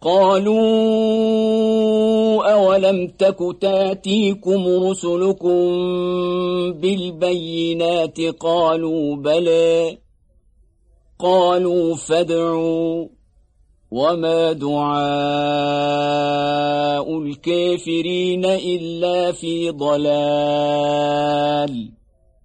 قالوا أولم تك تاتيكم رسلكم بالبينات قالوا بلى قالوا فادعوا وما دعاء الكافرين إلا في ضلال